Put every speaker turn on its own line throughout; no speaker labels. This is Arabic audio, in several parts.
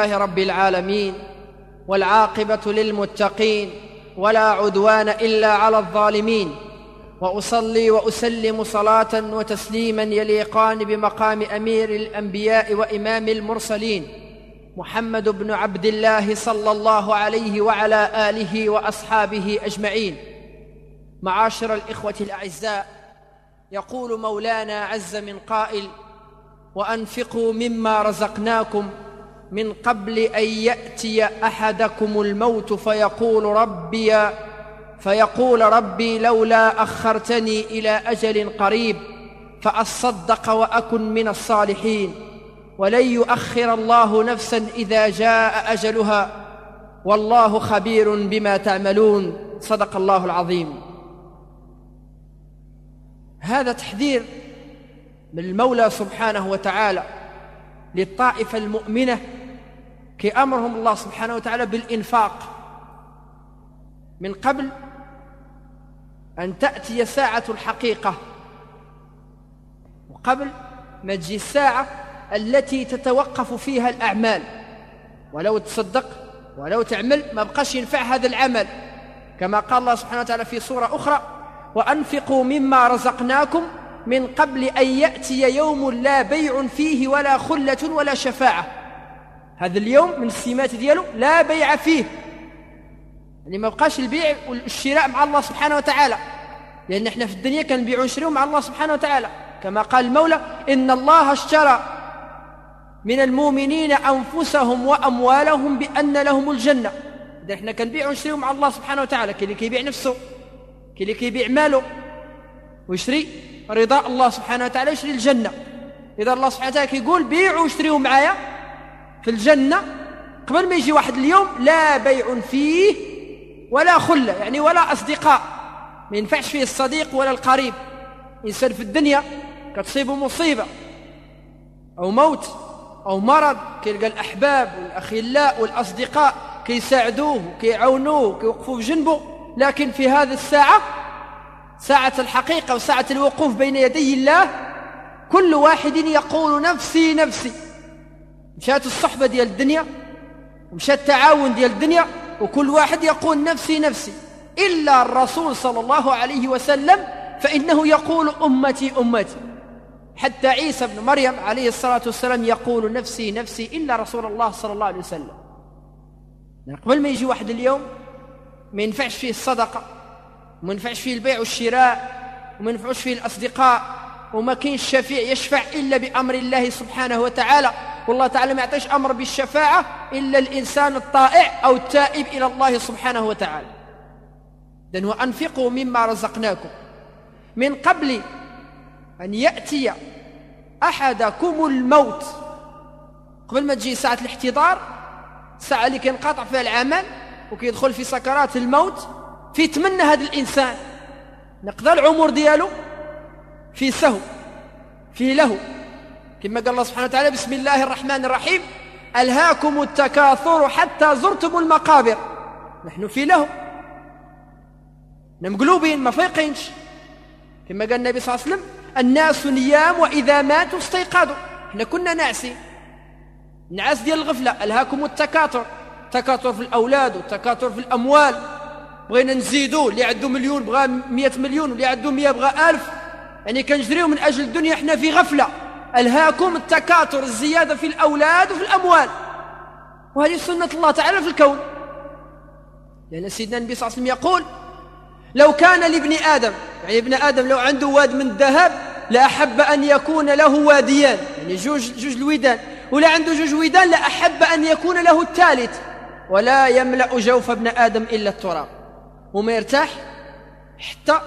لله رب العالمين والعاقبة للمتقين ولا عدوان إلا على الظالمين وأصلي وأسلم صلاة وتسليما يليقان بمقام أمير الأنبياء وإمام المرسلين محمد بن عبد الله صلى الله عليه وعلى آله وأصحابه أجمعين. معاشر الإخوة الأعزاء يقول مولانا عز من قائل وأنفقوا مما رزقناكم من قبل أن يأتي أحدكم الموت فيقول ربي فيقول ربي لولا أخرتني إلى أجل قريب فأصدق وأكن من الصالحين. ولن يؤخر الله نفسا إذا جاء أجلها. والله خبير بما تعملون. صدق الله العظيم. هذا تحذير من المولى سبحانه وتعالى للطائفة المؤمنة كي أمرهم الله سبحانه وتعالى بالإنفاق. من قبل أن تأتي ساعة الحقيقة وقبل ما تجي الساعة التي تتوقف فيها الأعمال. ولو تصدق ولو تعمل ما بقاش ينفع هذا العمل. كما قال الله سبحانه وتعالى في سورة أخرى وأنفقوا مما رزقناكم من قبل أن يأتي يوم لا بيع فيه ولا خلة ولا شفاعة. هذا اليوم من السمات دياله لا بيع فيه. يعني ما بقاش البيع والشراء مع الله سبحانه وتعالى. لأن إحنا في الدنيا كنبيعوا ونشريوا مع الله سبحانه وتعالى. كما قال المولى إن الله اشترى من المؤمنين أنفسهم وأموالهم بأن لهم الجنة. إذا إحنا كنبيعوا ونشريوا مع الله سبحانه وتعالى. كي اللي كيبيع نفسه كي اللي كيبيع ماله ويشري رضاء الله سبحانه وتعالى يشري الجنة. إذا الله سبحانه وتعالى كيقول بيعوا واشتريوا معايا في الجنة قبل ما يجي واحد اليوم لا بيع فيه ولا خلة يعني ولا أصدقاء. ما ينفعش فيه الصديق ولا القريب. إنسان في الدنيا كتصيبه مصيبة أو موت أو مرض كيلقى الأحباب والأخلاء والأصدقاء كيساعدوه كيعاونوه كيوقفوا بجنبه لكن في هذه الساعة ساعة الحقيقة وساعة الوقوف بين يدي الله كل واحد يقول نفسي نفسي. مشات الصحبة ديال الدنيا ومشى التعاون ديال الدنيا وكل واحد يقول نفسي نفسي. إلا الرسول صلى الله عليه وسلم فإنه يقول أمتي أمتي. حتى عيسى بن مريم عليه الصلاة والسلام يقول نفسي نفسي إلا رسول الله صلى الله عليه وسلم. يعني قبل ما يجي واحد اليوم ما ينفعش فيه الصدقة وما ينفعش فيه البيع والشراء وما ينفعش فيه الأصدقاء وما كاينش شفيع يشفع إلا بأمر الله سبحانه وتعالى. والله تعالى ما يعطيش أمر بالشفاعة إلا الإنسان الطائع أو التائب إلى الله سبحانه وتعالى. إذن وأنفقوا مما رزقناكم. من قبل أن يأتي أحدكم الموت. قبل ما تجي ساعة الاحتضار ساعة اللي كينقطع فيها العمل وكيدخل في سكرات الموت في تمنى هذا الإنسان. نقضى العمر دياله في سهو في له كما قال الله سبحانه وتعالى بسم الله الرحمن الرحيم. ألهاكم التكاثر حتى زرتم المقابر. نحن في له مقلوبين ما فيقينش. كما قال النبي صلى الله عليه وسلم الناس نيام وإذا ماتوا استيقظوا إحنا كنا نعسين نعاس ديال الغفلة. ألهاكم التكاثر. تكاثر في الأولاد والتكاثر في الأموال. بغينا نزيدوا. اللي عنده مليون بغى مئة مليون واللي عنده مئة بغى ألف. يعني كنجريو من أجل الدنيا إحنا في غفلة. ألهاكم التكاثر الزيادة في الأولاد وفي الأموال. وهذه سنة الله تعالى في الكون. لأن سيدنا النبي صلى الله عليه وسلم يقول لو كان لابن آدم يعني ابن آدم لو عنده واد من الذهب لأحب أن يكون له واديان. يعني جوج, جوج الودان. ولا عنده جوج ودان لأحب أن يكون له الثالث. ولا يملأ جوف ابن آدم إلا التراب. وما يرتاح؟ حتى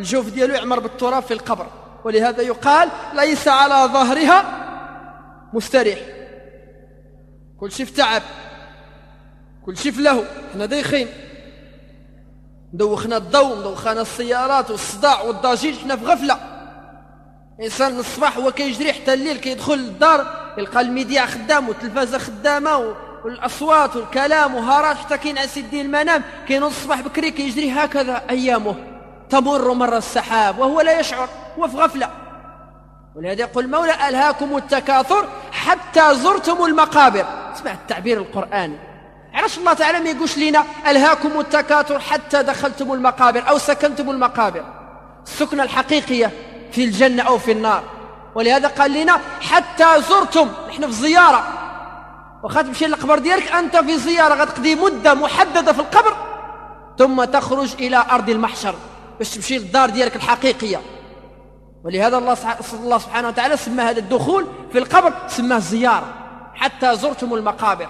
الجوف ديالو يعمر بالتراب في القبر. ولهذا يقال ليس على ظهرها مستريح. كل شيء في تعب كل شيء في له إحنا دايخين. دوخنا الضوء دوخنا السيارات والصداع والضجيج إحنا في غفلة. إنسان من الصباح هو كيجري حتى الليل كيدخل للدار يلقى الميديا خدام والتلفازة خدامة والأصوات والكلام وهارات حتى كاين على سيدي المنام. كاين الصباح بكري كيجري هكذا أيامه. تمر مر السحاب وهو لا يشعر هو في غفلة. ولهذا يقول المولى ألهاكم التكاثر حتى زرتم المقابر. اسمع التعبير القرآني. علاش الله تعالى ما يقولش لنا ألهاكم التكاثر حتى دخلتم المقابر أو سكنتم المقابر. السكنة الحقيقية في الجنة أو في النار. ولهذا قال لنا حتى زرتم نحن في زيارة. وخا تمشي للقبر ديالك أنت في زيارة غتقضي مدة محددة في القبر ثم تخرج إلى أرض المحشر. باش تمشي للدار ديالك الحقيقية. ولهذا الله سبحانه وتعالى سمى هذا الدخول في القبر سماه زيارة. حتى زرتم المقابر.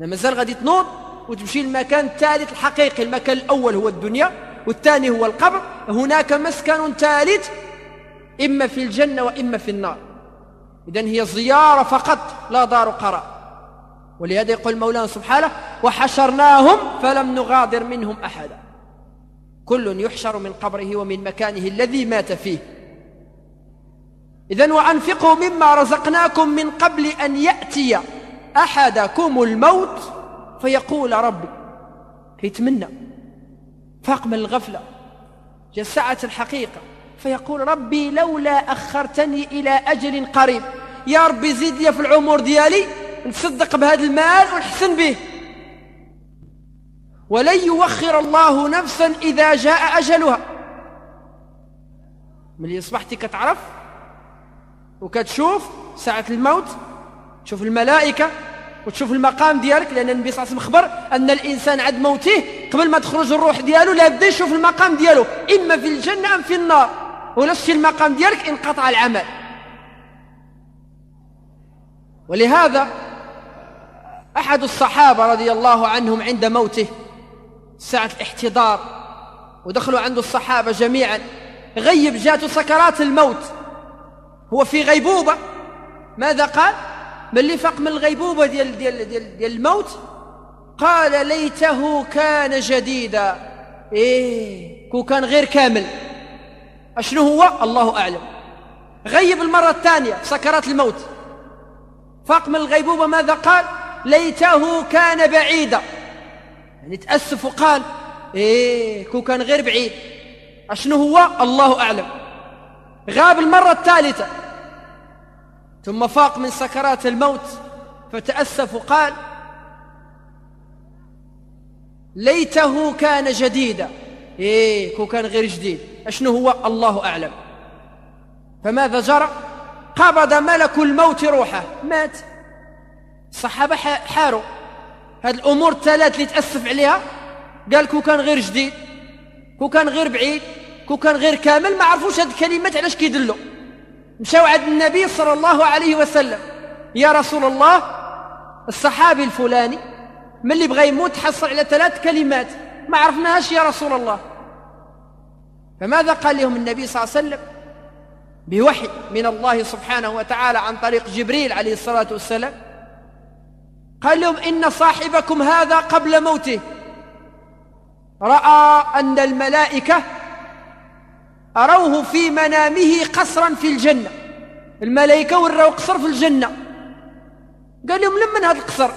مازال غادي تنوض وتمشي للمكان الثالث الحقيقي. المكان الأول هو الدنيا والثاني هو القبر. هناك مسكن ثالث إما في الجنة وإما في النار. إذن هي زيارة فقط لا دار قرار. ولهذا يقول مولانا سبحانه وحشرناهم فلم نغادر منهم أحدا. كل يحشر من قبره ومن مكانه الذي مات فيه. إذن وأنفقوا مما رزقناكم من قبل أن يأتي أحدكم الموت فيقول ربي كيتمنى فاق من الغفلة جاء ساعة الحقيقة فيقول ربي لولا أخرتني إلى أجل قريب يا ربي زيد لي في العمر ديالي نتصدق بهذا المال ونحسن به. ولن يوخر الله نفسا إذا جاء أجلها. ملي أصبحتي كتعرف وكتشوف ساعة الموت تشوف الملائكة وتشوف المقام ديالك لأن النبي صلى الله عليه وسلم خبر أن الإنسان عند موته قبل ما تخرج الروح ديالو لابد يشوف المقام ديالو إما في الجنة أم في النار. ولا المقام ديالك انقطع العمل. ولهذا أحد الصحابة رضي الله عنهم عند موته ساعة الاحتضار ودخلوا عنده الصحابة جميعا. غيب جاته سكرات الموت. هو في غيبوبة. ماذا قال؟ من اللي فاق من الغيبوبة ديال, ديال, ديال, ديال الموت؟ قال ليته كان جديدا. إيه كو كان غير كامل. أشنو هو؟ الله أعلم. غيب المرة الثانية سكرات الموت. فاق من الغيبوبة ماذا قال؟ ليته كان بعيدا. يعني تأسف وقال إيه كو كان غير بعيد. أشنو هو؟ الله أعلم. غاب المرة الثالثة. ثم فاق من سكرات الموت فتأسف وقال ليته كان جديدا. إيه كو كان غير جديد. أشنو هو؟ الله أعلم. فماذا جرى؟ قبض ملك الموت روحه. مات. الصحابة حاروا هذه الأمور الثلاث اللي تأسف عليها؟ قال كو كان غير جديد كو كان غير بعيد كو كان غير كامل ما عرفوش هذه الكلمات علاش كيدلوا مشاو عند النبي صلى الله عليه وسلم يا رسول الله الصحابي الفلاني من اللي بغى يموت حصل على ثلاث كلمات ما عرفناهاش يا رسول الله. فماذا قال لهم النبي صلى الله عليه وسلم؟ بوحي من الله سبحانه وتعالى عن طريق جبريل عليه الصلاة والسلام قال لهم إن صاحبكم هذا قبل موته. رأى أن الملائكة أروه في منامه قصرا في الجنة. الملائكة وراو قصر في الجنة. قال لهم لمن هذا القصر؟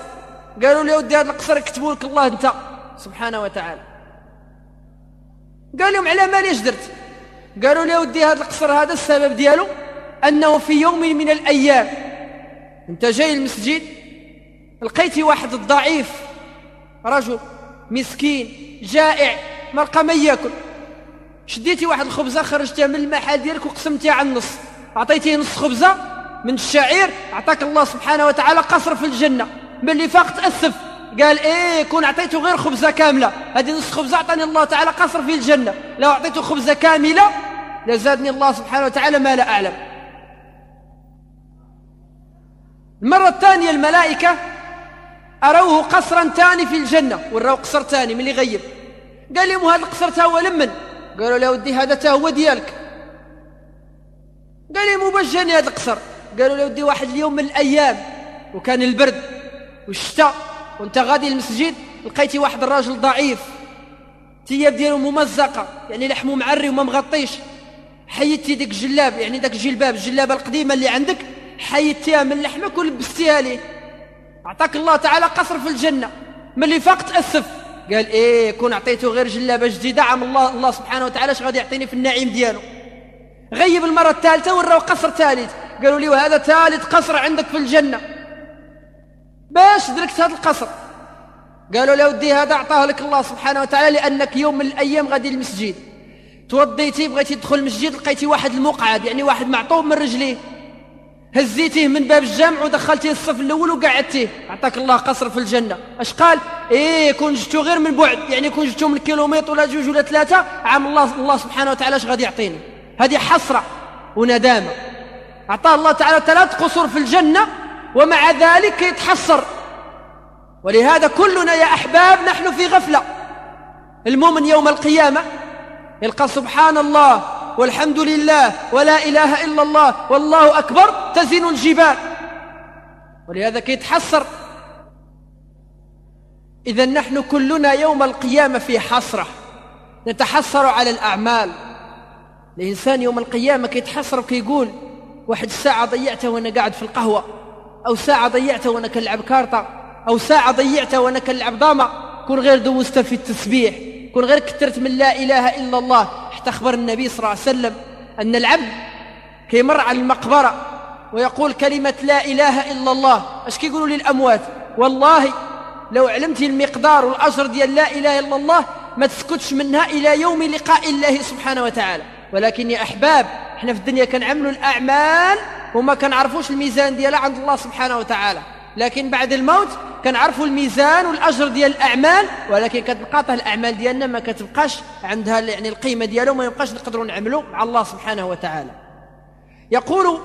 قالوا لي ودي هذا القصر يكتبوا لك الله أنت سبحانه وتعالى. قال لهم على ما ليش درت قالوا لي ودي هذا القصر هذا السبب ديالو أنه في يوم من الأيام أنت جاي المسجد لقيتي واحد الضعيف رجل مسكين جائع ما لقى ما ياكل. شديتي واحد الخبزة خرجتها من المحل ديالك وقسمتيها على النص. عطيتيه نص خبزة من الشعير عطاك الله سبحانه وتعالى قصر في الجنة. اللي فاق تأسف. قال إيه كون اعطيته غير خبزة كاملة. هذه نص خبزة اعطاني الله تعالى قصر في الجنة. لو أعطيته خبزة كاملة لزادني الله سبحانه وتعالى ما لا أعلم. المرة الثانية الملائكة أروه قصرا ثاني في الجنة وراو قصر ثاني من اللي غيب قال لهم هذا القصر هو لمن قالوا له ودي هذا تا هو ديالك. قال لي مو باش جاني هذا القصر. قالوا له ودي واحد اليوم من الأيام وكان البرد والشتاء وأنت غادي للمسجد لقيتي واحد الراجل ضعيف الثياب ديالو ممزقة يعني لحمه معري وما مغطيش. حيدتي ديك الجلاب يعني داك الجلباب الجلابة القديمة اللي عندك حيدتيها من لحمك ولبستيها ليه. أعطاك الله تعالى قصر في الجنة. ملي فاق تاسف قال إيه كون أعطيته غير جلابة جديدة عم الله الله سبحانه وتعالى اش غادي يعطيني في النعيم ديالو؟ غيب المرة الثالثة وراو قصر ثالث. قالوا لي وهذا ثالث قصر عندك في الجنة. باش دركت هذا القصر؟ قالوا له ودي هذا أعطاه لك الله سبحانه وتعالى لأنك يوم من الأيام غادي للمسجد. توضيتي بغيتي تدخل المسجد لقيتي واحد المقعد يعني واحد معطوب من رجليه. هزيتيه من باب الجامع ودخلتيه الصف الأول وقعدتيه. أعطاك الله قصر في الجنة. اش قال؟ إيه كون جبتو غير من بعد. يعني كون جبتو من كيلومتر ولا جوج ولا ثلاثة عام الله الله سبحانه وتعالى اش غادي يعطيني؟ هذه حسرة وندامة. أعطاه الله تعالى ثلاث قصور في الجنة ومع ذلك يتحسر. ولهذا كلنا يا أحباب نحن في غفلة. المؤمن يوم القيامة يلقى سبحان الله والحمد لله ولا إله إلا الله والله أكبر تزن الجبال. ولهذا كيتحسر إذا نحن كلنا يوم القيامة في حسرة. نتحسر على الأعمال. الإنسان يوم القيامة كيتحسر وكيقول واحد الساعة ضيعتها وأنا قاعد في القهوة أو ساعة ضيعتها وأنا كنلعب كارطة أو ساعة ضيعتها وأنا كنلعب ضامة كون غير دوزتها في التسبيح. كون غير كثرت من لا إله إلا الله. حتى أخبر النبي صلى الله عليه وسلم أن العبد كيمر على المقبرة ويقول كلمة لا إله إلا الله. اش كيقولوا للأموات؟ والله لو علمتي المقدار والأجر ديال لا إله إلا الله ما تسكتش منها إلى يوم لقاء الله سبحانه وتعالى. ولكن يا أحباب إحنا في الدنيا كنعملوا الأعمال وما كنعرفوش الميزان ديالها عند الله سبحانه وتعالى. لكن بعد الموت كنعرفوا الميزان والأجر ديال الأعمال ولكن كتبقى الأعمال ديالنا ما كتبقاش عندها يعني القيمة ديالها وما يبقاش نقدروا نعملوا مع الله سبحانه وتعالى. يقول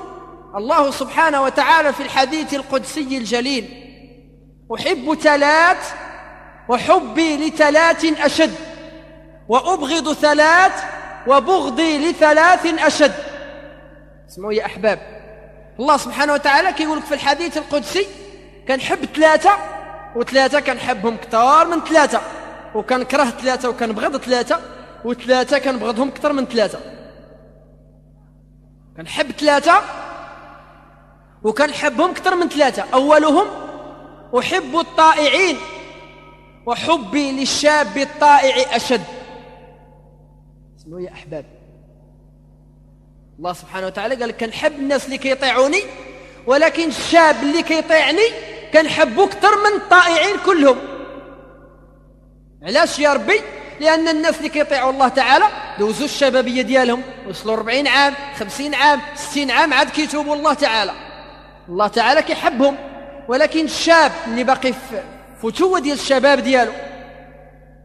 الله سبحانه وتعالى في الحديث القدسي الجليل أحب ثلاث وحبي لثلاث أشد وأبغض ثلاث وبغضي لثلاث أشد. اسمعوا يا أحباب الله سبحانه وتعالى كيقول في الحديث القدسي كنحب ثلاثة وثلاثة كنحبهم كثار من ثلاثة وكنكره ثلاثة وكنبغض ثلاثة وثلاثة كنبغضهم أكثر من ثلاثة. كنحب ثلاثة وكنحبهم أكثر من ثلاثة. أولهم أحب الطائعين وحبي للشاب الطائع أشد. اسمعوا يا أحباب. الله سبحانه وتعالى قال كنحب الناس اللي كيطيعوني ولكن الشاب اللي كيطيعني كنحبو أكثر من الطائعين كلهم. علاش يا ربي؟ لأن الناس اللي كيطيعوا الله تعالى دوزوا الشبابية ديالهم. وصلوا 40 عام 50 عام 60 عام عاد كيتوبوا الله تعالى. الله تعالى كيحبهم. ولكن الشاب اللي باقي في فتوة ديال الشباب ديالو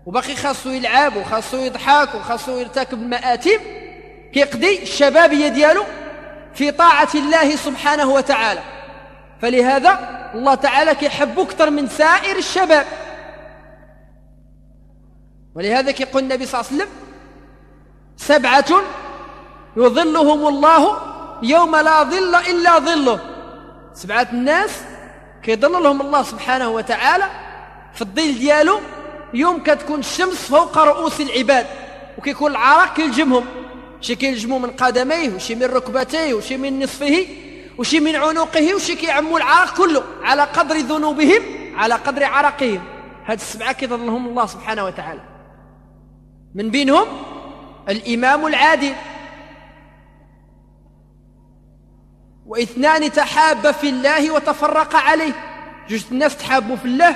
وباقي خاصو يلعب وخاصو يضحك وخاصو يرتكب المآتم كيقضي الشبابية ديالو في طاعة الله سبحانه وتعالى. فلهذا الله تعالى كيحب أكثر من سائر الشباب. ولهذا كيقول النبي صلى الله عليه وسلم سبعة يظلهم الله يوم لا ظل إلا ظله. سبعة الناس كيظللهم الله سبحانه وتعالى في الظل ديالو يوم كتكون الشمس فوق رؤوس العباد وكيكون العرق كيلجمهم. شي كيلجمو من قدميه وشي من ركبتيه وشي من نصفه وشي من عنقه وشي كيعموا العرق كله على قدر ذنوبهم على قدر عرقهم. هاد السبعة كيظلهم الله سبحانه وتعالى. من بينهم الإمام العادل. واثنان تحابا في الله وتفرقا عليه. جوج الناس تحابوا في الله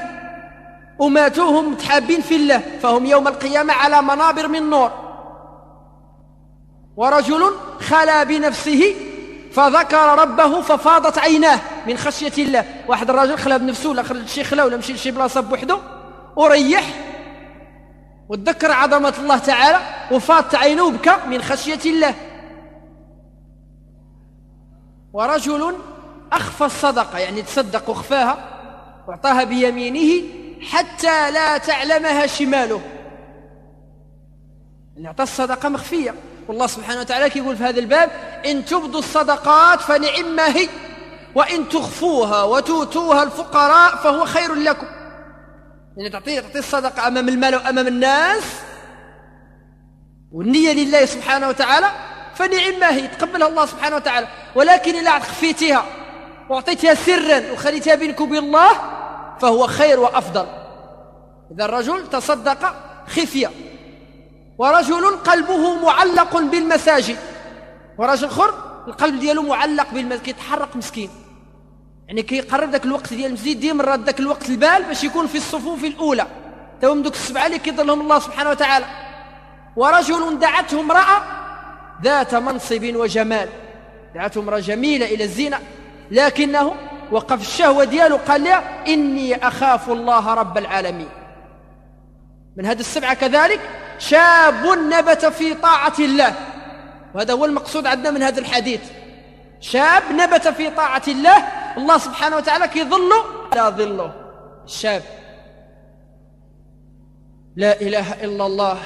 وماتوا هم متحابين في الله فهم يوم القيامة على منابر من نور. ورجل خلا بنفسه فذكر ربه ففاضت عيناه من خشية الله. واحد الراجل خلا بنفسه ولا خرج شي خلا ولا مشي لشي بلاصة بوحده وريح. وتذكر عظمة الله تعالى وفاضت عينه وبكى من خشية الله. ورجل أخفى الصدقة يعني تصدق وخفاها وأعطاها بيمينه حتى لا تعلمها شماله. يعني أعطى الصدقة مخفية. والله سبحانه وتعالى يقول في هذا الباب إن تبدوا الصدقات فنعم ما هي وإن تخفوها وتؤتوها الفقراء فهو خير لكم. يعني تعطي تعطي الصدقة أمام المال وأمام الناس والنية لله سبحانه وتعالى فنعم ما هي تقبلها الله سبحانه وتعالى. ولكن إذا خفيتها وأعطيتها سرا وخليتها بينك وبين الله فهو خير وأفضل. إذا الرجل تصدق خفية. ورجل قلبه معلق بالمساجد. ورجل آخر القلب ديالو معلق بالمساجد كيتحرق مسكين. يعني كيقرب ذاك الوقت ديال المسجد ديما مرات ذاك الوقت البال باش يكون في الصفوف الأولى. تو من دوك السبعة اللي كيظلهم الله سبحانه وتعالى. ورجل دعته امرأة ذات منصب وجمال. دعته امرأة جميلة إلى الزينه لكنه وقف الشهوة ديالو قال لها إني أخاف الله رب العالمين. من هذه السبعة كذلك شاب نبت في طاعة الله. وهذا هو المقصود عندنا من هذا الحديث. شاب نبت في طاعة الله الله سبحانه وتعالى كيظله لا ظله الشاب لا إله إلا الله.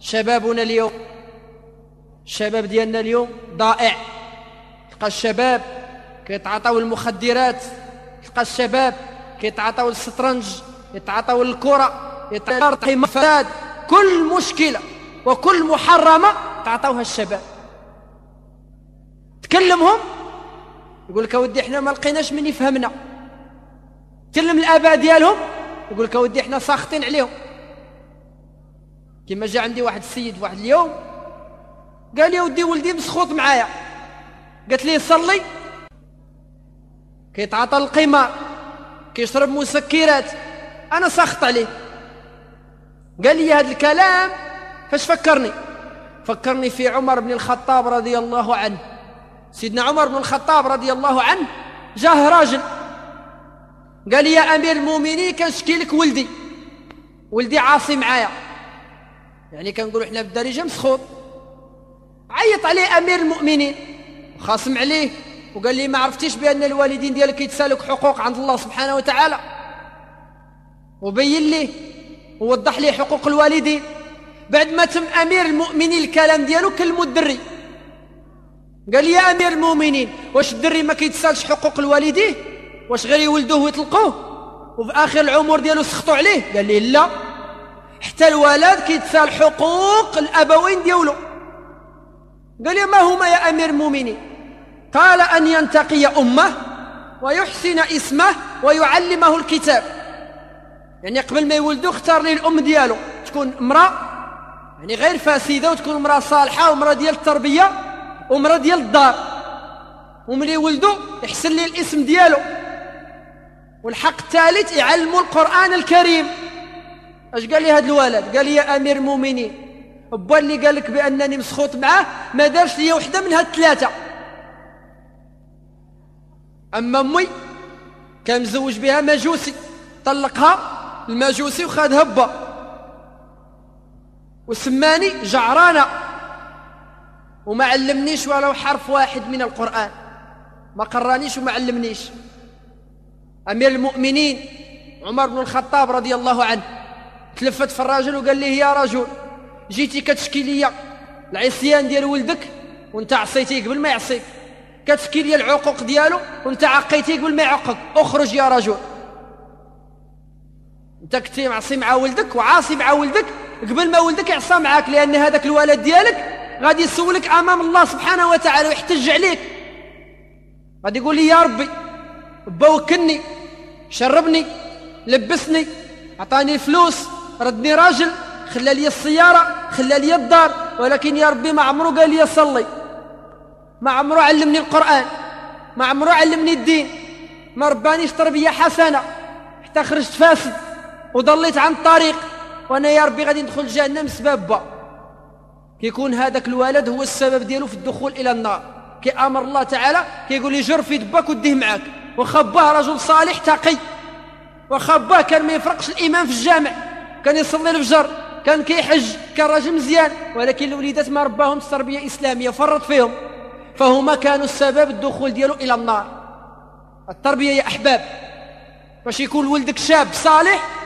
شبابنا اليوم الشباب ديالنا اليوم ضائع. تلقى الشباب كيتعاطاو المخدرات تلقى الشباب كيتعاطاو الشطرنج يتعاطاو الكرة يتعاطاو المفسد كل مشكلة وكل محرمة تعطوها الشباب. تكلمهم يقول لك ودي إحنا ما لقيناش من يفهمنا. كلم الآباء ديالهم يقول لك ودي إحنا ساخطين عليهم. كما جاء عندي واحد السيد واحد اليوم قال لي ودي ولدي مسخوط معايا. قالت لي صلي. كيتعاطى القمار كيشرب مسكرات. أنا ساخط عليه. قال لي هذا الكلام فاش فكرني؟ فكرني في عمر بن الخطاب رضي الله عنه. سيدنا عمر بن الخطاب رضي الله عنه جاه راجل. قال لي يا أمير المؤمنين كنشكي لك ولدي. ولدي عاصي معايا. يعني كنقولوا حنا في الدارجه مسخوط. عيط عليه أمير المؤمنين. وخاصم عليه. وقال لي ما عرفتيش بأن الوالدين ديالك يتسالك حقوق عند الله سبحانه وتعالى؟ وبين ليه ووضح ليه حقوق الوالدين. بعد ما تم أمير المؤمنين الكلام ديالو كلمو الدري. قال لي يا أمير المؤمنين واش الدري ما كيتسالش حقوق الوالدين؟ واش غير يولدوه ويطلقوه؟ وفي آخر العمر ديالو سخطوا عليه. قال لي لا. حتى الولد كيتسال حقوق الأبوين ديالو. قال لي ما هما يا أمير المؤمنين؟ قال أن ينتقي أمه ويحسن اسمه ويعلمه الكتاب. يعني قبل ما يولدو اختار لي الأم ديالو. تكون امرأة يعني غير فاسدة وتكون امرأة صالحة وامرأة ديال التربية وامرأة ديال الدار. وملي ولدو يحسن لي الاسم ديالو. والحق الثالث يعلموا القرآن الكريم. اش قال لي هذا الولد؟ قال لي يا أمير المؤمنين با اللي قال لك بأنني مسخوط معاه ما دارش لي وحدة من هاد الثلاثة. أما أمي كان مزوج بها مجوسي طلقها. المجوسي وخذ هبة. وسماني جعرانه وما علمنيش ولو حرف واحد من القرآن. ما قرانيش وما علمنيش. أمير المؤمنين عمر بن الخطاب رضي الله عنه تلفت في الراجل وقال لي يا رجل جيتي كتشكي ليا العصيان ديال ولدك وانت عصيتيه قبل ما يعصيك. كتشكي ليا العقوق ديالو وانت عقيتيه قبل ما يعقك. اخرج يا رجل. انت كنتي معصي مع ولدك وعاصي مع ولدك قبل ما ولدك يعصى معاك لأن هذاك الولد ديالك غادي يسولك أمام الله سبحانه وتعالى ويحتج عليك. غادي يقول لي يا ربي با وكلني شربني لبسني عطاني الفلوس ردني راجل خلى لي السيارة خلى لي الدار ولكن يا ربي ما عمره قال لي صلي. ما عمره علمني القرآن ما عمره علمني الدين. ما ربانيش تربية حسنة حتى خرجت فاسد. وضليت عن الطريق وأنا يا ربي غادي ندخل جهنم با. كيكون هذاك الولد هو السبب ديالو في الدخول إلى النار. كيأمر الله تعالى كيقول لي جر في دباك وديه معاك. وخباه رجل صالح تقي. وخباه كان ما يفرقش الامام في الجامع. كان يصلي الفجر كان كيحج كان راجل مزيان. ولكن الوليدات ما رباهمش تربيه اسلاميه فرط فيهم. فهما كانوا السبب الدخول ديالو إلى النار. التربية يا أحباب. باش يكون ولدك شاب صالح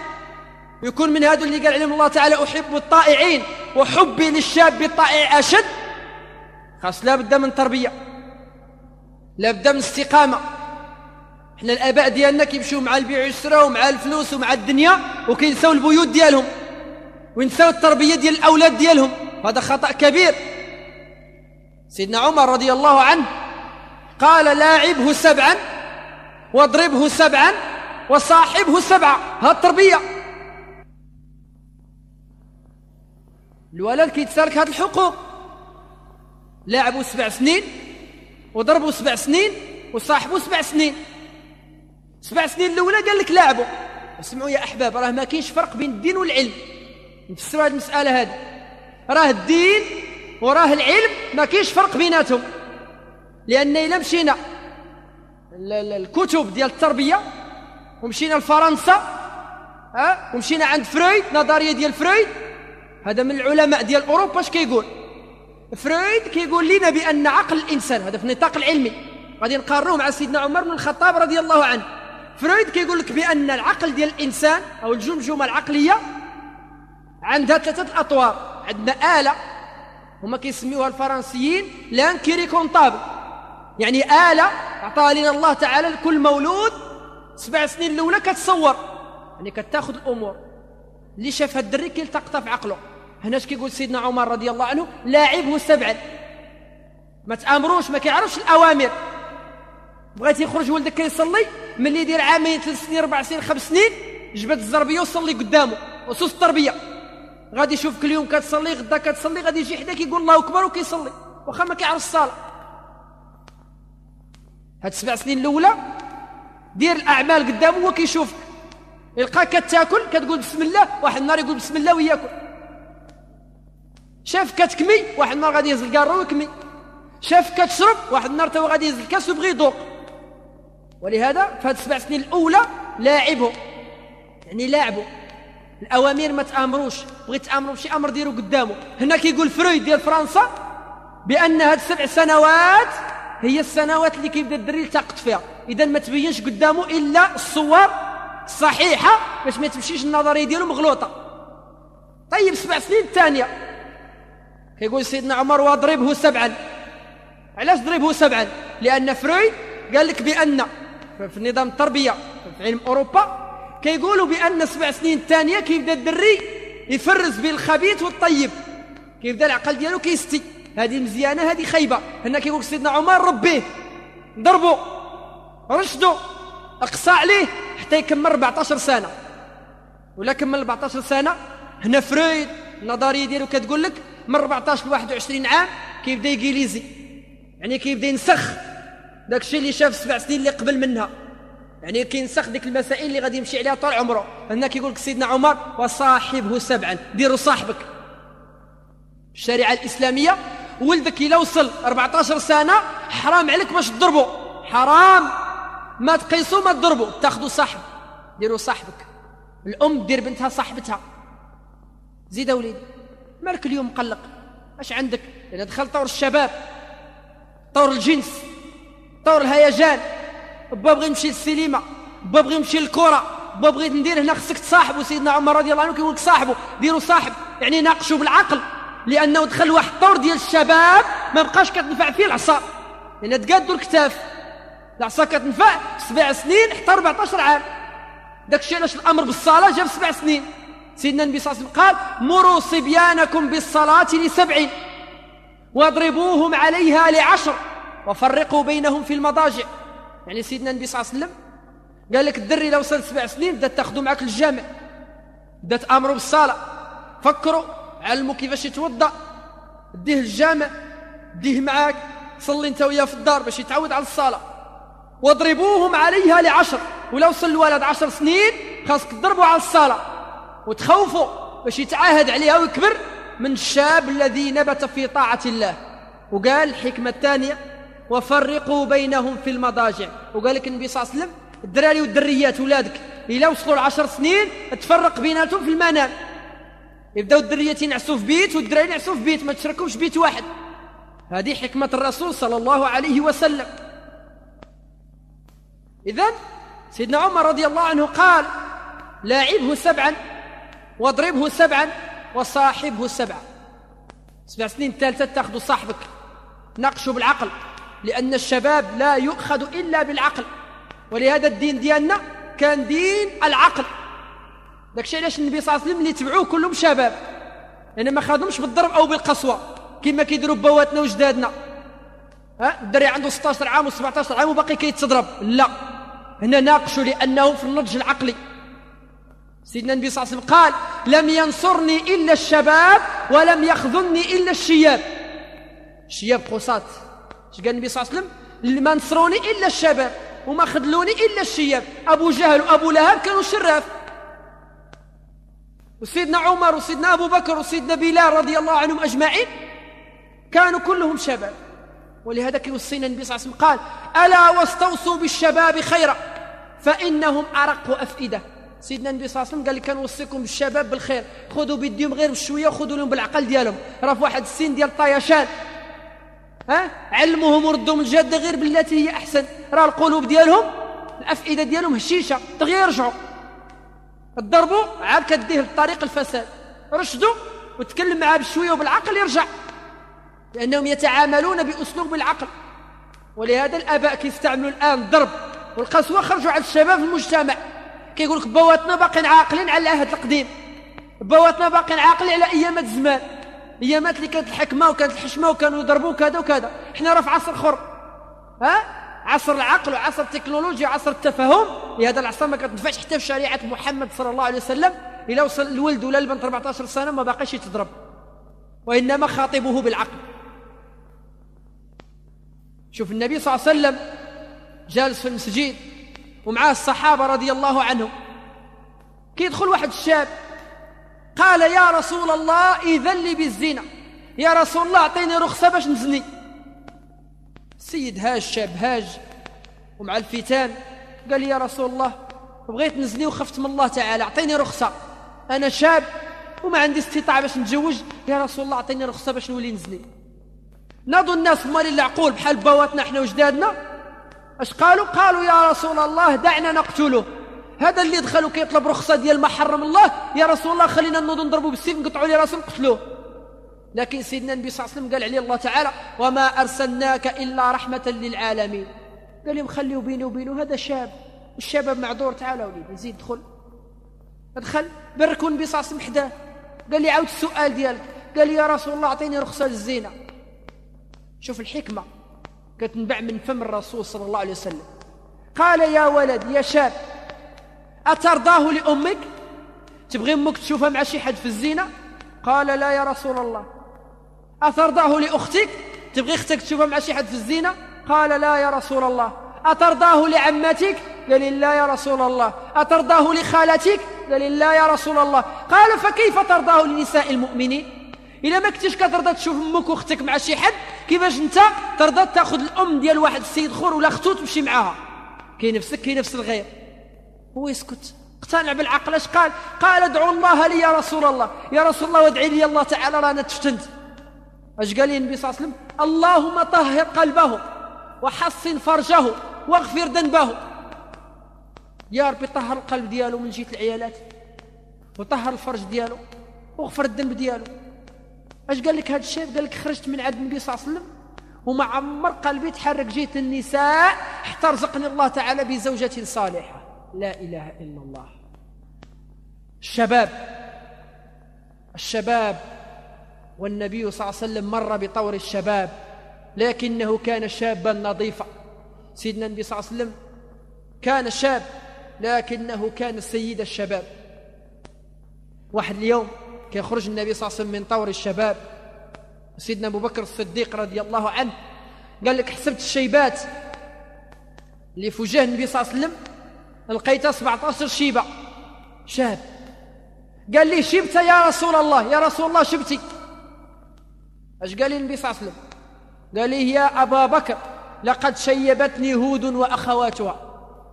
ويكون من هذو اللي قال عليهم الله تعالى أحب الطائعين وحبي للشاب الطائع أشد. خاص لا بد من تربية لا بد من استقامة. إحنا الآباء ديالنا كيمشيو مع البيع والشراء ومع الفلوس ومع الدنيا وكينساو البيوت ديالهم وينساو التربية ديال الأولاد ديالهم. هذا خطأ كبير. سيدنا عمر رضي الله عنه قال لاعبه سبعا واضربه سبعا وصاحبه سبعة. هذا التربية. الولد كيتسالك هذه الحقوق. لاعبه سبع سنين وضربه سبع سنين وصاحبه سبع سنين. سبع سنين الأولى قال لك لاعبوا اسمعوا يا أحباب راه ما كاينش فرق بين الدين والعلم. نفسروا هذه المسألة هذه راه الدين وراه العلم ما كاينش فرق بيناتهم. لأن إلا مشينا الكتب ديال التربية ومشينا لفرنسا ها؟ ومشينا عند فرويد نظرية ديال فرويد هذا من العلماء ديال أوروبا اش كيقول؟ فرويد كيقول لنا بأن عقل الإنسان هذا في النطاق العلمي غادي نقارنوه مع سيدنا عمر بن الخطاب رضي الله عنه. فرويد كيقول لك بأن العقل ديال الإنسان أو الجمجمة العقلية عندها ثلاثة اطوار عندنا اله هما كيسميوها الفرنسيين لانكيري comptable. يعني آلة عطاها لنا الله تعالى لكل مولود سبع سنين الأولى كتصور يعني كتاخذ الأمور. اللي شاف هاد الدري كيلتقطها في عقله. هنا اش كيقول سيدنا عمر رضي الله عنه؟ لاعبه سبعا ما تأمروش ما كيعرفش الأوامر. بغيتي يخرج ولدك كيصلي؟ ملي يدير عامين ثلاث سنين أربع سنين خمس سنين جبد الزربية وصلي قدامه. وصوص التربية. غادي يشوفك اليوم كتصلي غدا كتصلي غادي يجي حداك يقول الله أكبر وكيصلي. واخا ما كيعرف الصلاة. هاد السبع سنين الأولى دير الأعمال قدامه وكيشوفك يلقاك كتاكل كتقول بسم الله واحد النهار يقول بسم الله وياكل. شاف كتكمي واحد النهار غادي يهز الكارو ويكمي شاف كتشرب واحد النهار تو غادي يهز الكاس ويبغي يذوق ولهذا في هذه السبع سنين الأولى لاعبوا يعني لاعبوا الأوامر ما تأمروش بغيت تامروا بشي أمر ديروا قدامه هنا كيقول فرويد ديال فرنسا بأن هاد السبع سنوات هي السنوات اللي كيبدا الدري يلتقط فيها. اذا ما تبينش قدامه إلا الصور الصحيحة باش ما تمشيش النظرية ديالو مغلوطة. طيب سبع سنين الثانية. كيقول سيدنا عمر واضربه سبعا. علاش ضربه سبعا؟ لأن فرويد قال لك بأن في نظام التربية في علم أوروبا كيقولوا بأن سبع سنين الثانية كيبدأ الدري يفرز بين الخبيث والطيب. كيبدأ العقل ديالو كيستي. هذه مزيانة هذه خايبه هنا كيقول سيدنا عمر ربيه ضربوا رشدوا اقصى عليه حتى يكمل 14 سنة. ولا كمل 14 سنة هنا فرويد النظرية ديالو كتقول لك من 14 ل 21 عام كيبدا يجيليزي يعني كيبدا ينسخ داك الشيء اللي شاف سبع سنين اللي قبل منها. يعني كينسخ ديك المسائل اللي غادي يمشي عليها طول عمره. هنا كيقول لك سيدنا عمر وصاحبه سبعا. ديروا صاحبك. الشريعة الإسلامية ولدك الا وصل 14 سنة حرام عليك باش تضربه حرام. ما تقيسوا ما تضربوا تاخذوا صاحب. ديروا صاحبك. الأم دير بنتها صاحبتها. زيد وليدي. مالك اليوم مقلق. اش عندك؟ اذا دخل طور الشباب طور الجنس طور الهيجان. با بغي يمشي للسينما با بغي يمشي للكرة با بغيت ندير هنا خصك تصاحبوا سيدنا عمر رضي الله عنه كيقول لك صاحبوا ديروا صاحب. يعني ناقشوا بالعقل لأنه دخل واحد الطور ديال الشباب ما بقاش كتنفع فيه العصا. لأن تقادوا الكتاف. العصا كتنفع سبع سنين حتى 14 عام. داك الشيء علاش الأمر بالصلاه جاب سبع سنين. سيدنا النبي صلى الله عليه وسلم قال مروا صبيانكم بالصلاة لسبع واضربوهم عليها لعشر وفرقوا بينهم في المضاجع. يعني سيدنا النبي صلى الله عليه وسلم قال لك الدري لو وصل سبع سنين بدا تاخذوا معك للجامع بدا تامروا بالصلاة. فكروا علموا كيفاش يتوضأ ديه الجامع ديه معاك صلي انت وياه في الدار باش يتعود على الصلاة. واضربوهم عليها لعشر ولو وصل الولد عشر سنين خاصك تضربوا على الصلاة. وتخوفوا باش يتعاهد عليها ويكبر من الشاب الذي نبت في طاعة الله. وقال الحكمه الثانية وفرقوا بينهم في المضاجع. وقال لك النبي صلى الله عليه وسلم الدراري والدريات ولادك إلا وصلوا لعشر سنين تفرق بيناتهم في المنام. يبداو الدريات ينعسوا في بيت والدراري ينعسوا في بيت ما تشركوش بيت واحد. هذه حكمة الرسول صلى الله عليه وسلم. إذا سيدنا عمر رضي الله عنه قال لاعبه سبعا واضربه سبعا وصاحبه سبعا. سبع سنين الثالثة تاخذ صاحبك. ناقشوا بالعقل لأن الشباب لا يؤخذ إلا بالعقل. ولهذا الدين ديالنا كان دين العقل. داك الشيء علاش النبي صلى الله عليه وسلم اللي تبعوه كلهم شباب. يعني ما خادمش بالضرب أو بالقسوة كما كيديروا بواتنا وجدادنا. ها؟ الدري عنده 16 عام و17 عام وباقي كيتضرب. لا. هنا ناقشوا لأنه في النضج العقلي. سيدنا النبي صلى الله عليه وسلم قال لم ينصرني إلا الشباب ولم يخذلني إلا الشياب. الشياب قصات اش قال النبي صلى الله عليه وسلم؟ ما نصروني إلا الشباب وما خذلوني إلا الشياب. أبو جهل وأبو لهب كانوا شراف. وسيدنا عمر وسيدنا أبو بكر وسيدنا بلال رضي الله عنهم أجمعين كانوا كلهم شباب. ولهذا كيوصينا النبي صلى الله عليه وسلم قال ألا واستوصوا بالشباب خيرا فإنهم أرق أفئدة. سيدنا النبي صلى الله عليه وسلم قال لي كنوصيكم بالشباب بالخير. خذوا بيديهم غير بشوية وخذوا لهم بالعقل ديالهم. راه في واحد السن ديال الطيشان ها؟ علموهم وردهم الجاده غير بالتي هي أحسن. راه القلوب ديالهم الأفئدة ديالهم هشيشة. دغيا يرجعوا تضربوا عاد كديه لطريق الفساد. رشدوا وتكلم معاه بشوية وبالعقل يرجع. لأنهم يتعاملون بأسلوب العقل. ولهذا الآباء كيستعملوا الآن الضرب والقسوة خرجوا على الشباب في المجتمع. كيقول لك بواتنا باقيين عاقلين على العهد القديم بواتنا باقيين عاقلين على أيامات الزمان. أيامات اللي كانت الحكمة وكانت الحشمة وكانوا يضربوا كذا وكذا. إحنا راه في عصر اخر ها؟ عصر العقل وعصر التكنولوجيا وعصر التفاهم. لهذا العصر ما كتنفعش حتى في شريعة محمد صلى الله عليه وسلم. الا وصل الولد ولا البنت 14 سنة ما باقيش يتضرب. وإنما خاطبه بالعقل. شوف النبي صلى الله عليه وسلم جالس في المسجد. ومعاه الصحابة رضي الله عنهم. كيدخل واحد الشاب قال يا رسول الله إذن لي بالزنا. يا رسول الله أعطيني رخصة باش نزني. السيد هاج شاب هاج ومع الفتان قال يا رسول الله بغيت نزني وخفت من الله تعالى أعطيني رخصة. أنا شاب وما عندي استطاعة باش نتزوج. يا رسول الله أعطيني رخصة باش نولي نزني. ناضوا الناس هما اللي العقول بحال بواتنا إحنا وجدادنا. اش قالوا؟ قالوا يا رسول الله دعنا نقتله هذا اللي دخل وكيطلب رخصة ديال ما حرم الله. يا رسول الله خلينا نوض نضربوا بالسيف نقطعوا لي راسه نقتلوه لكن سيدنا النبي صلى الله عليه وسلم قال عليه الله تعالى وما أرسلناك إلا رحمة للعالمين. قال لهم خليوا بيني وبينه هذا شاب. الشباب معذور تعال وليدي زيد دخل. دخل بركوا النبي صلى الله عليه وسلم حداه. قال لي عاود السؤال ديالك. قال لي يا رسول الله أعطيني رخصة للزينة. شوف الحكمة. كتنبع من فم الرسول صلى الله عليه وسلم. قال يا ولد يا شاب أترضاه لأمك؟ تبغي أمك تشوفها مع شي حد في الزينة؟ قال لا يا رسول الله. أترضاه لأختك؟ تبغي أختك تشوفها مع شي حد في الزينة؟ قال لا يا رسول الله. أترضاه لعمتك؟ قال لا يا رسول الله. أترضاه لخالتك؟ قال لا يا رسول الله. قال فكيف ترضاه لنساء المؤمنين؟ إلا ما كنتيش كترضى تشوف أمك وأختك مع شي حد كيفاش أنت ترضى تاخذ الأم ديال واحد السيد خور ولا أختو تمشي معاها؟ كاين نفسك كاين نفس الغير. هو يسكت. اقتنع بالعقل. اش قال؟ قال ادعو الله لي يا رسول الله. يا رسول الله وادعي لي الله تعالى رانا تفتنت اش قال لي النبي صلى الله عليه وسلم؟ اللهم طهر قلبه وحصن فرجه واغفر ذنبه. يا ربي طهر القلب ديالو من جهة العيالات وطهر الفرج ديالو واغفر الذنب ديالو. اش قال لك هذا الشيء؟ قال لك خرجت من عند النبي صلى الله عليه وسلم وما عمر قلبي تحرك جيت النساء حتى رزقني الله تعالى بزوجة صالحة. لا إله إلا الله. الشباب الشباب والنبي صلى الله عليه وسلم مر بطور الشباب لكنه كان شابا نظيفا. سيدنا النبي صلى الله عليه وسلم كان شاب لكنه كان سيد الشباب. واحد اليوم كيخرج النبي صلى الله عليه وسلم من طور الشباب. سيدنا أبو بكر الصديق رضي الله عنه قال لك حسبت الشيبات اللي في وجه النبي صلى الله عليه وسلم لقيتها 17 شيبة. شاب. قال لي شبت يا رسول الله. يا رسول الله شبتي. اش قال لي النبي صلى الله عليه وسلم؟ قال لي يا أبا بكر لقد شيبتني هود وأخواتها.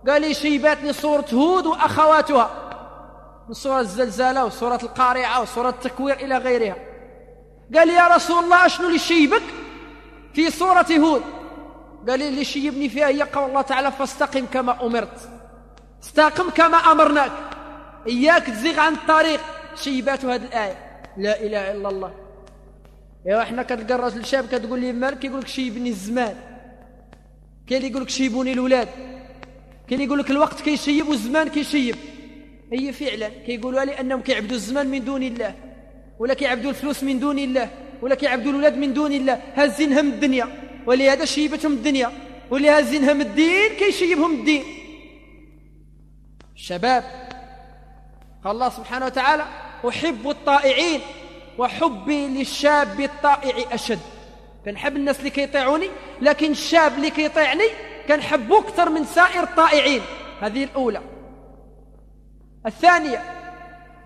قال لي شيبتني سورة هود وأخواتها. من سورة الزلزالة وسورة القارعة وسورة التكوير إلى غيرها. قال لي يا رسول الله شنو اللي شيبك؟ في سورة هود. قال لي اللي شيبني فيها هي قول الله تعالى فاستقم كما أمرت. استقم كما أمرناك. إياك تزيغ عن الطريق. شيبات هذه الآية. لا إله إلا الله. يا إحنا كتلقى الراجل شاب كتقول لي مالك؟ كيقول لك شيبني الزمان. كاين اللي يقول لك شيبوني الاولاد كاين اللي يقول لك الوقت كيشيب والزمان كيشيب. هي فعلا كيقولوا لانهم كيعبدوا الزمان من دون الله ولا كيعبدوا الفلوس من دون الله ولا كيعبدوا الاولاد من دون الله هازينها من الدنيا ولهذا شيبتهم الدنيا واللي من الدين كيشيبهم الدين. الشباب قال الله سبحانه وتعالى أحب الطائعين وحبي للشاب الطائع أشد. كنحب الناس اللي كيطيعوني لكن الشاب اللي كيطيعني كنحبو أكثر من سائر الطائعين. هذه الأولى. الثانية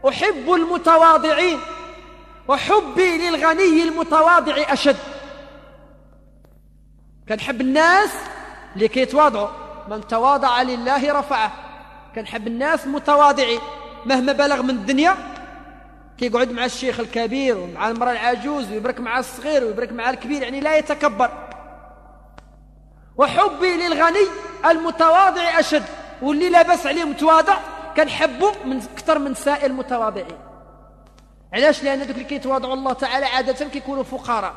أحب المتواضعين وحبي للغني المتواضع أشد. كنحب الناس اللي كيتواضعوا من تواضع لله رفعه. كنحب الناس متواضعين. مهما بلغ من الدنيا كيقعد مع الشيخ الكبير ومع المرأة العجوز ويبرك مع الصغير ويبرك مع الكبير يعني لا يتكبر. وحبي للغني المتواضع أشد. واللي لابس عليه متواضع كنحبه من أكثر من سائر المتواضعين علاش؟ لأن دوك اللي كيتواضعوا الله تعالى عادة كيكونوا فقراء.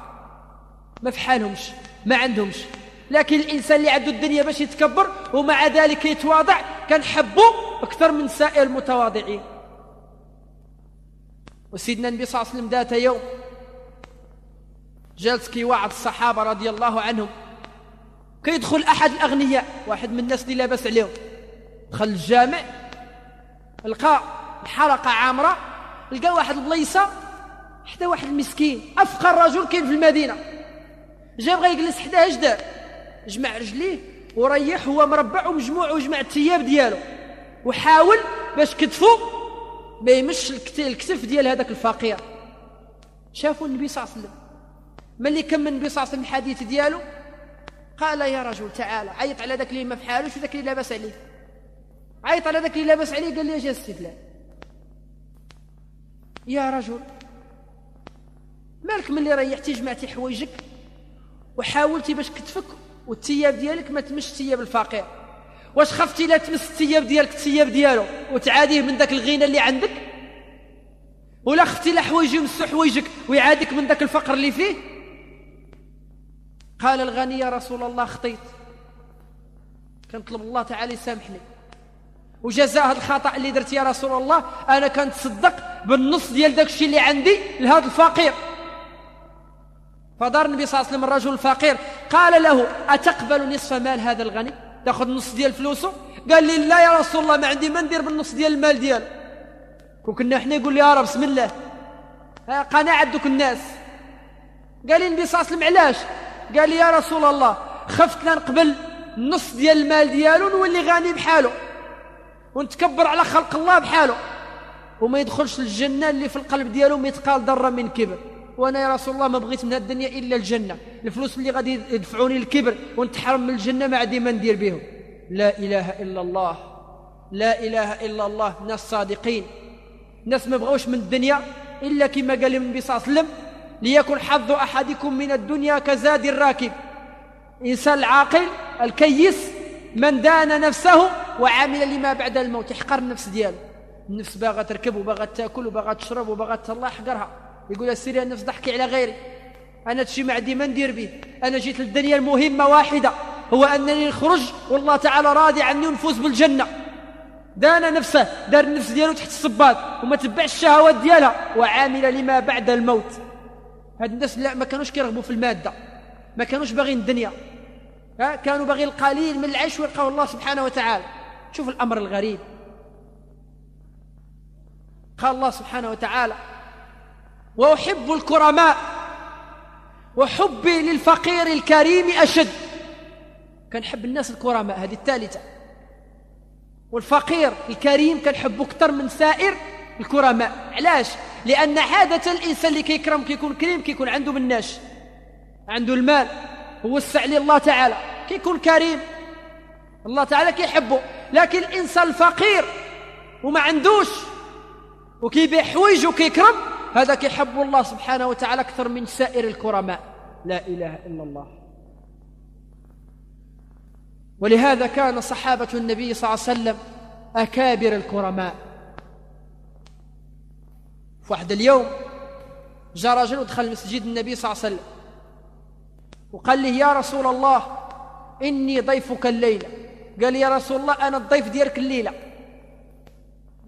ما في حالهمش ما عندهمش. لكن الإنسان اللي عنده الدنيا باش يتكبر ومع ذلك يتواضع كنحبه أكثر من سائر المتواضعين وسيدنا النبي صلى الله عليه وسلم ذات يوم جالس كيوعظ الصحابة رضي الله عنهم. كيدخل أحد الأغنياء واحد من الناس اللي لاباس عليهم. دخل الجامع لقى الحلقة عامرة لقى واحد البليصة حتى واحد المسكين أفقر رجل كاين في المدينة. جا بغى يجلس حداه اش دار؟ جمع رجليه وريح هو مربع ومجموع وجمع الثياب ديالو. وحاول باش كتفو ما يمش الكتف ديال هذاك الفقير. شافوا النبي صلى الله عليه وسلم. ملي كمل النبي صلى الله عليه وسلم الحديث ديالو؟ قال يا رجل تعال عيط على ذاك اللي ما في حالوش وذاك اللي لاباس عليه. عيط على ذاك اللي لاباس عليه قال لي أجي استفلان يا رجل مالك ملي ريحتي جمعتي حوايجك؟ وحاولتي باش كتفك والثياب ديالك ما تمش ثياب الفقير واش خفتي لا تمس الثياب ديالك الثياب ديالو وتعاديه من ذاك الغنى اللي عندك؟ ولا خفتي لا حوايج يمسوا حوايجك ويعادك من ذاك الفقر اللي فيه؟ قال الغني يا رسول الله خطيت. كنطلب الله تعالى يسامحني. وجزاء هذا الخطأ اللي درت يا رسول الله أنا كنتصدق بالنص ديال داك الشيء اللي عندي لهذا الفقير. فدار النبي صلى الله عليه وسلم الرجل الفقير قال له أتقبل نصف مال هذا الغني؟ تأخذ نص ديال فلوسه؟ قال لي لا يا رسول الله ما عندي ما ندير بالنص ديال المال ديالو وكنا إحنا نقول يا رب بسم الله. قناعة دوك الناس. قال لي النبي صلى الله عليه وسلم علاش؟ قال لي يا رسول الله خفت لا نقبل النص ديال المال ديالو نولي غني بحاله ونتكبر على خلق الله بحاله. وما يدخلش الجنة اللي في القلب ديالو مثقال ذرة من كبر. وأنا يا رسول الله ما بغيت من الدنيا إلا الجنة. الفلوس اللي غادي يدفعوني الكبر ونتحرم من الجنة ما عندي ما ندير بهم. لا إله إلا الله. لا إله إلا الله. ناس صادقين. ناس ما بغوش من الدنيا إلا كما قال النبي صلى الله عليه وسلم ليكن حظ أحدكم من الدنيا كزاد الراكب. إنسان العاقل الكيس من دان نفسه وعمل لما بعد الموت يحقر النفس ديالو. النفس باغا تركب وباغا تاكل وباغا تشرب وباغا تطلع حقرها. يقول السيري النفس ضحكي على غيري. أنا تشي ما عندي ما ندير به. أنا جيت للدنيا المهمة واحدة هو أنني نخرج والله تعالى راضي عني ونفوز بالجنة. دان نفسه دار النفس ديالو تحت الصباط وما تبعش الشهوات ديالها. وعامل لما بعد الموت. هاد الناس لا ما كانوش كيرغبوا في المادة. ما كانوش باغيين الدنيا. ها كانوا باغيين القليل من العيش ويلقاو الله سبحانه وتعالى. شوف الأمر الغريب. قال الله سبحانه وتعالى وأحب الكرماء وحبي للفقير الكريم أشد. كنحب الناس الكرماء هذه الثالثة. والفقير الكريم كنحبه أكثر من سائر الكرماء. علاش؟ لأن عادة الإنسان اللي كيكرم كيكون كريم كيكون عنده مناش عنده المال ووسع لي الله تعالى. كيكون كريم الله تعالى كيحبه. لكن الانسان الفقير وما عندوش وكيبيع حوايج وكيكرم هذا كيحب الله سبحانه وتعالى أكثر من سائر الكرماء. لا إله إلا الله. ولهذا كان صحابة النبي صلى الله عليه وسلم أكابر الكرماء. في واحد اليوم جاء رجل ودخل مسجد النبي صلى الله عليه وسلم وقال له يا رسول الله إني ضيفك الليلة. قال يا رسول الله أنا الضيف ديالك الليلة.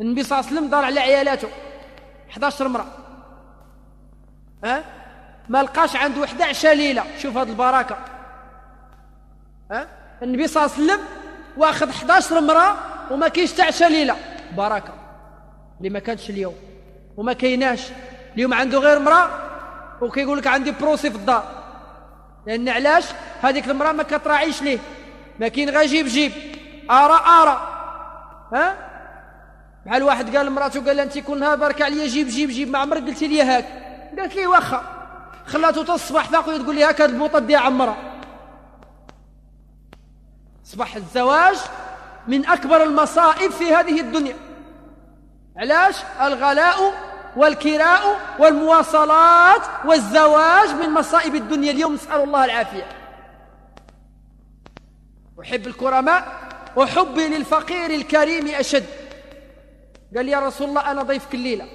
النبي صلى الله عليه وسلم دار على عيالاته. 11 امرأة. ها؟ ما لقاش عنده 11 ليلة. شوف هذه البركة. ها؟ النبي صلى الله عليه وسلم واخذ 11 امرأة وما كاينش حتى 10 ليلة. بركة. اللي ما كانش اليوم. وما كايناش. اليوم عنده غير امرأة وكيقول لك عندي بروسي في الدار. لأن علاش؟ هذيك المرأة ما كتراعيش ليه. ما كاين غير جيب. جيب أرى أرى. ها؟ بحال واحد قال لمرأته قال لها أنت كل نهار بارك عليا جيب جيب جيب. ما عمرك قلتي لي هاك؟ قالت لي واخا. خلاته تصبح فاق تقول لي هاك هاد البوطة دي عمرها اصبح الزواج من أكبر المصائب في هذه الدنيا. علاش؟ الغلاء والكراء والمواصلات والزواج من مصائب الدنيا. اليوم نسأل الله العافية. أحب الكرماء وحبي للفقير الكريم أشد. قال لي يا رسول الله أنا ضيفك الليلة.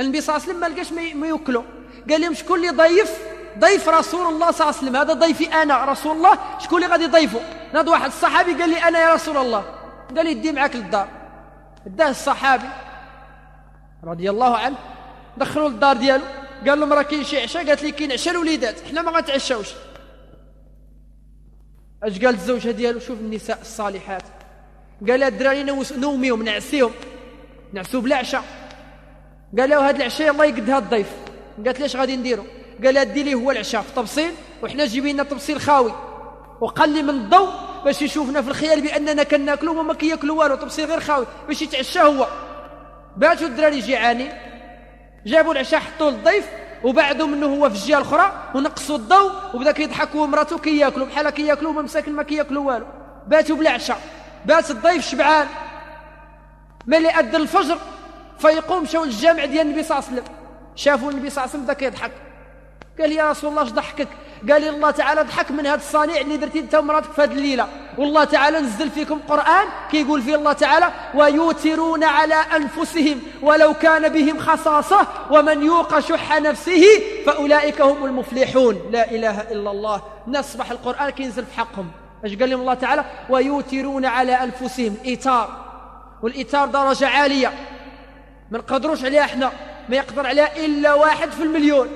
النبي صلى الله عليه وسلم ما لقاش ما يوكله قال لي شكون اللي ضيف؟ ضيف رسول الله صلى الله عليه وسلم. هذا ضيفي أنا رسول الله. شكون اللي غادي يضيفه ناض واحد الصحابي قال لي أنا يا رسول الله. قال لي دي معك للدار. داه الصحابي رضي الله عنه دخلوا للدار ديالو. قال لهم راه كاين شي عشاء؟ قالت لي كاين عشاء الوليدات. حنا ما غنتعشاوش. اش قالت الزوجة ديالو؟ شوف النساء الصالحات. قال الدراري نوميهم نعسيهم. نعسوا بلا عشاء. قال له هذا العشاء الله يقد هذا الضيف. قالت ليش غادي نديرو؟ قال لها دي ليه هو العشاء في تبصيل وحنا جيبين لنا تبصيل خاوي. وقل من الضوء باش يشوفنا في الخيال بأننا كناكلوا وما كياكلوا والو تبصيل غير خاوي. باش يتعشى هو. باتوا الدراري جيعانين جابوا العشاء حطوه للضيف. وبعدوا منه هو في الجهة الأخرى ونقصوا الضوء وبدا كيضحك هو ومراته كياكلوا بحال كياكلوا وما مساكن ما كياكلوا والو. باتوا بلا بات الضيف شبعان. ملي اذن الفجر فيقوم مشاو للجامع ديال النبي صلى الله عليه وسلم. شافوا النبي صلى الله عليه وسلم بدا كيضحك. قال يا رسول الله اش ضحكك؟ قال الله تعالى ضحك من هذا الصانع اللي درتي انت ومراتك في هذه الليلة. والله تعالى نزل فيكم قرآن كيقول فيه الله تعالى ويوترون على أنفسهم ولو كان بهم خصاصة ومن يوق شح نفسه فأولئك هم المفلحون. لا إله إلا الله. نصبح القرآن كينزل في حقهم. اش قال لهم الله تعالى؟ ويوترون على أنفسهم. إيثار. والإيثار درجة عالية. ما نقدروش عليها إحنا. ما يقدر عليها إلا واحد في المليون.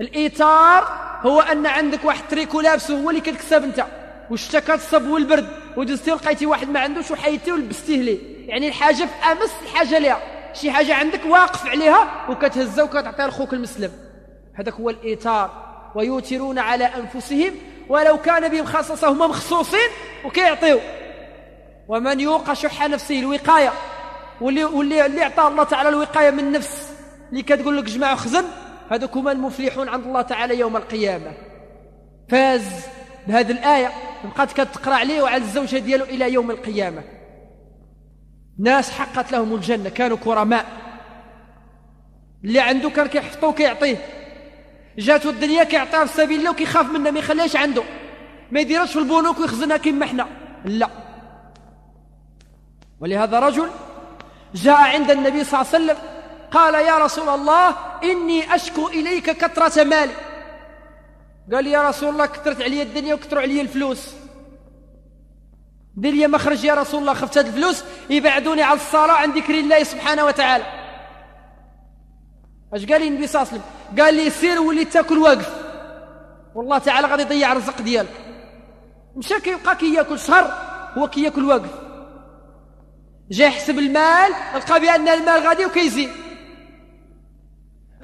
الإيثار هو أن عندك واحد تريكو لابسه هو اللي كتكسب أنت. والشتا كتصب والبرد؟ ودزتي ولقيتي واحد ما عندوش وحيدتيه ولبستيه ليه؟ يعني الحاجة في امس الحاجة ليها. شي حاجة عندك واقف عليها وكتهزها وكتعطيها لخوك المسلم. هذاك هو الايثار ويوترون على أنفسهم ولو كان بهم خاصه هما مخصوصين وكيعطيو. ومن يوق شح نفسه الوقاية. واللي واللي اللي عطى الله تعالى الوقاية من النفس اللي كتقول لك جماعة خزن. هذوك هما المفلحون عند الله تعالى يوم القيامة. فاز بهذه الآية بقات كتقرأ عليه وعلى الزوجة ديالو إلى يوم القيامة. ناس حقت لهم الجنة كانوا كرماء. اللي عنده كان كيحفظه وكيعطيه. جاتو الدنيا كيعطيها في سبيل الله وكيخاف منها ما يخليهاش عنده. ما يديرهاش في البنوك ويخزنها كما حنا. لا. ولهذا رجل جاء عند النبي صلى الله عليه وسلم قال يا رسول الله إني أشكو إليك كثرة مالي. قال يا رسول الله كثرت علي الدنيا وكثروا علي الفلوس. دير لي مخرج يا رسول الله خفت هاد الفلوس يبعدوني على الصلاة عن ذكر الله سبحانه وتعالى. اش قال لي النبي صلى الله عليه وسلم؟ قال لي سير ولي تاكل واقف. والله تعالى غادي يضيع الرزق ديالك. مشى كيبقى كياكل شهر هو كياكل واقف. جا يحسب المال لقى بأن المال غادي وكيزيد.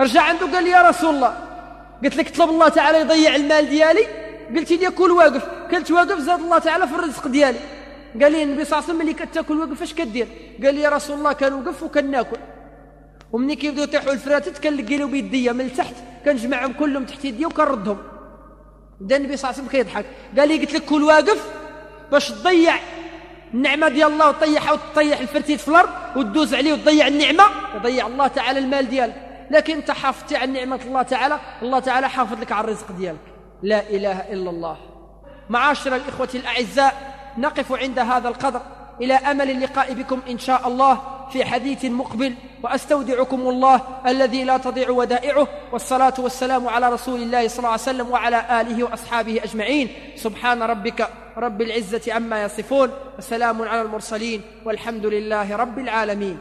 رجع عنده قال لي يا رسول الله. قلت لك طلب الله تعالى يضيع المال ديالي؟ قلت لي كل واقف. كلت واقف؟ زاد الله تعالى في الرزق ديالي. قال لي النبي صلى الله عليه وسلم ملي كتاكل واقف اش كدير؟ قال لي يا رسول الله كنوقف وكناكل. ومني كيبداو يطيحوا الفراتت كنلقي له بيديا من التحت كنجمعهم كلهم تحت يدي وكنردهم. بدا النبي صلى الله عليه وسلم كيضحك. قال لي قلت لك كل واقف باش تضيع النعمة ديال الله وتطيحها وتطيح الفرتيت في الأرض وتدوز عليه وتضيع النعمة. يضيع الله تعالى المال ديالك لكن انت حافظت عن نعمة الله تعالى الله تعالى حافظ لك على الرزق ديالك. لا إله إلا الله. معاشر الإخوة الأعزاء نقف عند هذا القدر إلى أمل اللقاء بكم إن شاء الله في حديث مقبل وأستودعكم الله الذي لا تضيع ودائعه والصلاة والسلام على رسول الله صلى الله عليه وسلم وعلى آله وأصحابه أجمعين. سبحان ربك رب العزة عما يصفون وسلام على المرسلين والحمد لله رب العالمين.